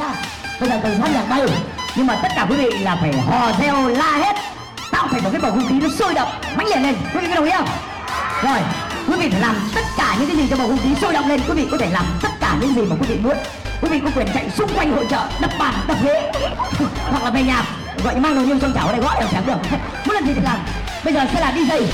nhá. Bây giờ từ sát là bay. Nhưng mà tất cả quý vị là phải hò theo la hết tạo thành một cái bầu không khí nó sôi động mãnh liệt lên. Quý vị có đồng ý không? Rồi, quý vị phải làm tất cả những cái gì cho bầu không khí sôi động lên. Quý vị có thể làm tất cả những gì mà quý vị muốn. Quý vị có quyền chạy xung quanh hội trợ đập bàn, đập ghế. Hoặc là về nhà, gọi mang đồ nhung trong chảo ở đây gói đều chẳng được. Muốn làm gì thì làm. Bây giờ sẽ là đi dây.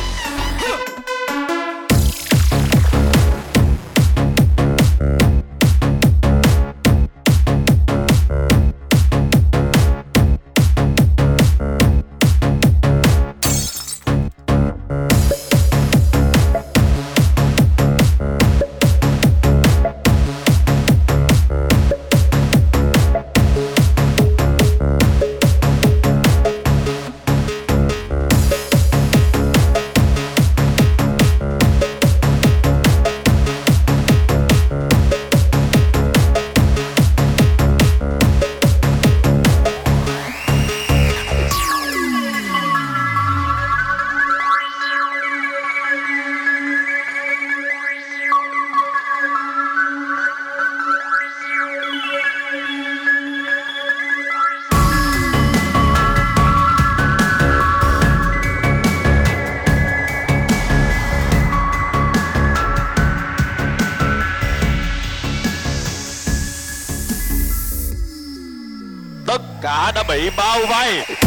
Đã bị bao vây.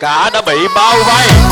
Cả đã bị bao vây.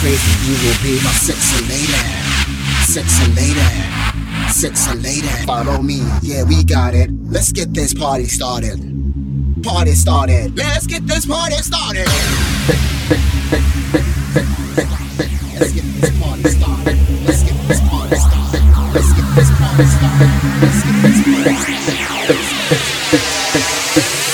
Crazy, you will be my sexy lady. Sexy lady. Sexy lady. Follow me, yeah, we got it. Let's get this party started. Party started. Let's get this party started. Let's get this party started. Let's get this party started. Let's get this party started. Let's get this party started.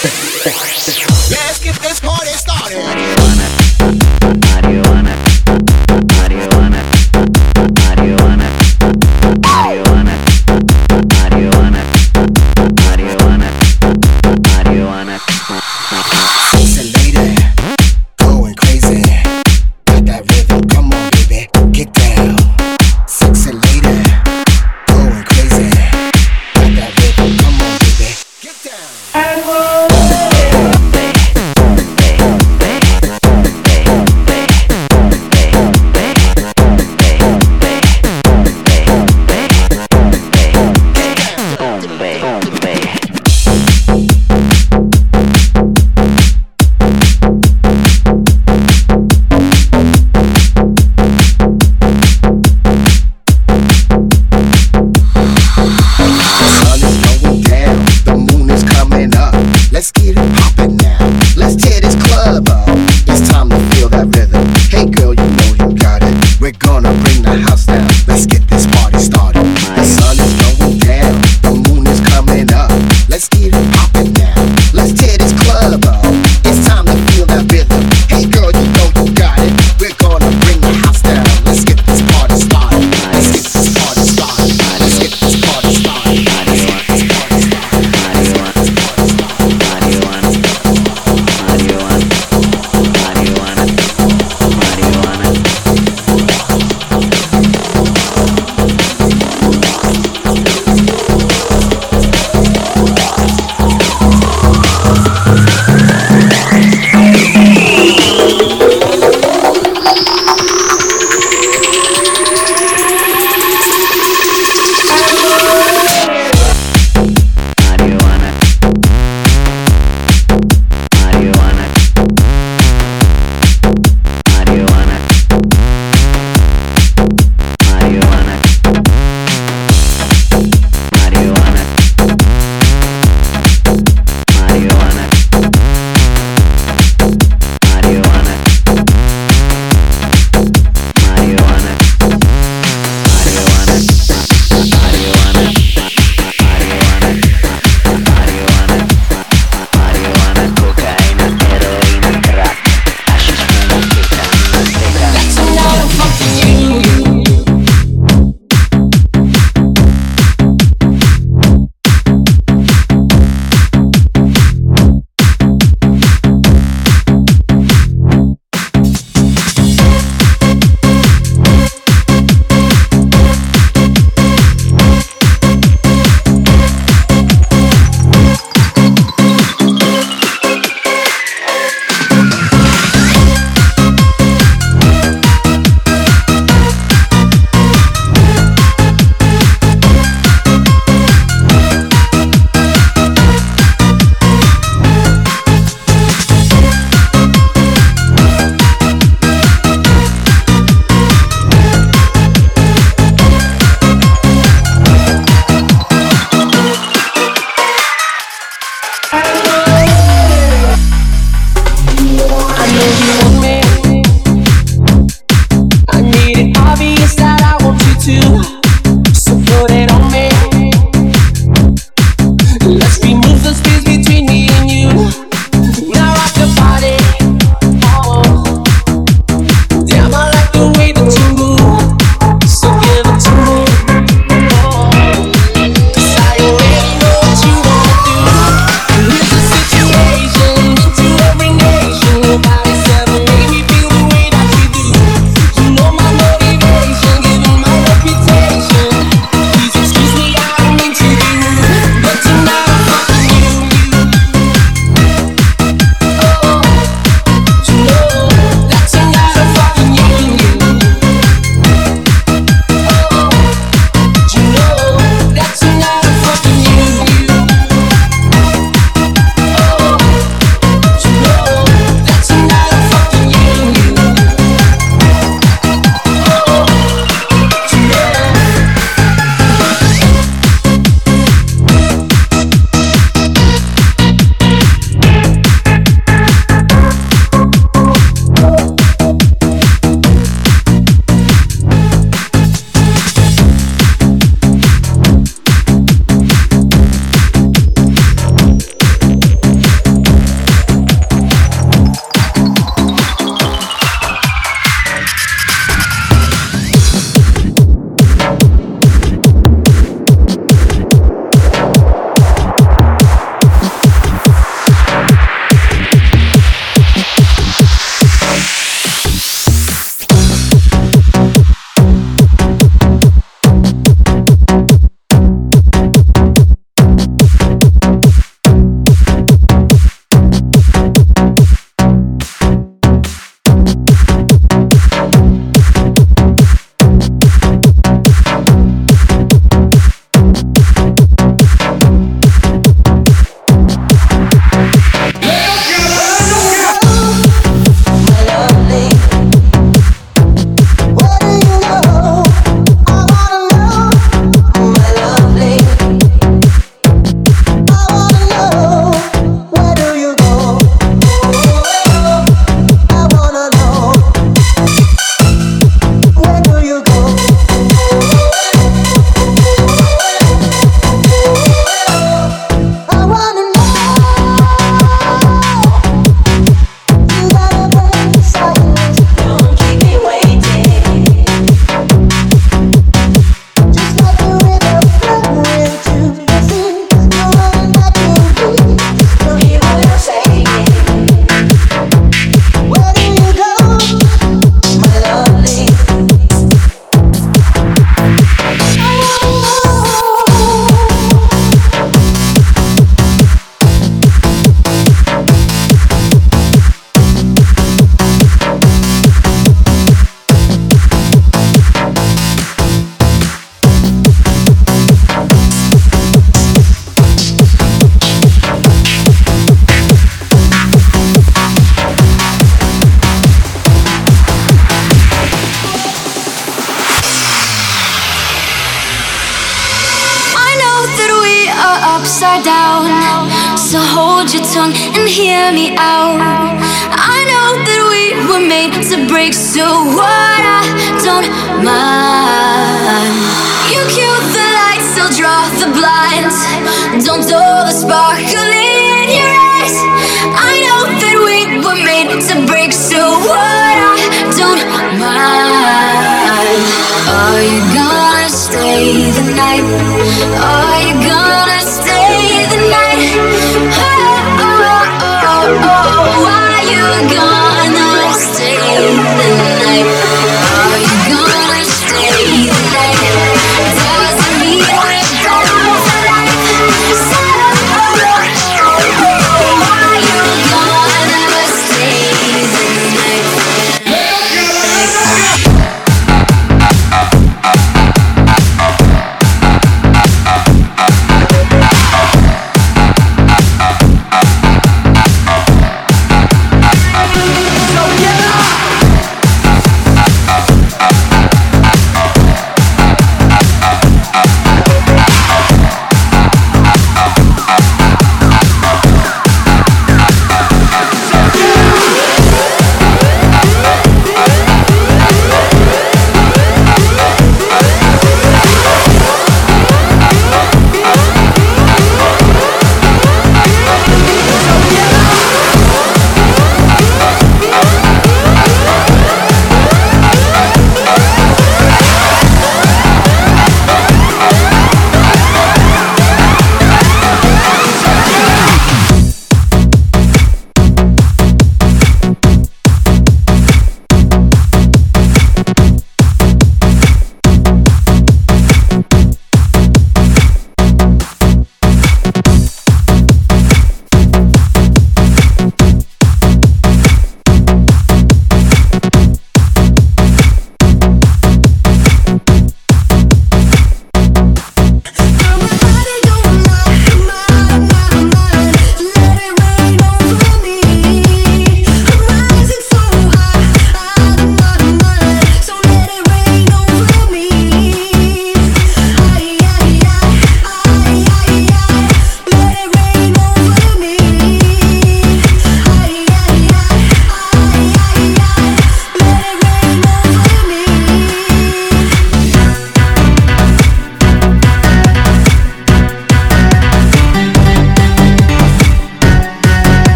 Me out.